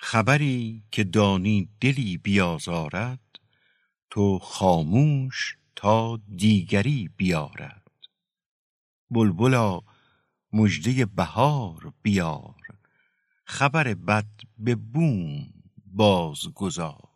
خبری که دانی دلی بیازارد تو خاموش تا دیگری بیارد. بلبلا مژده بهار بیار خبر بد به بوم بازگذار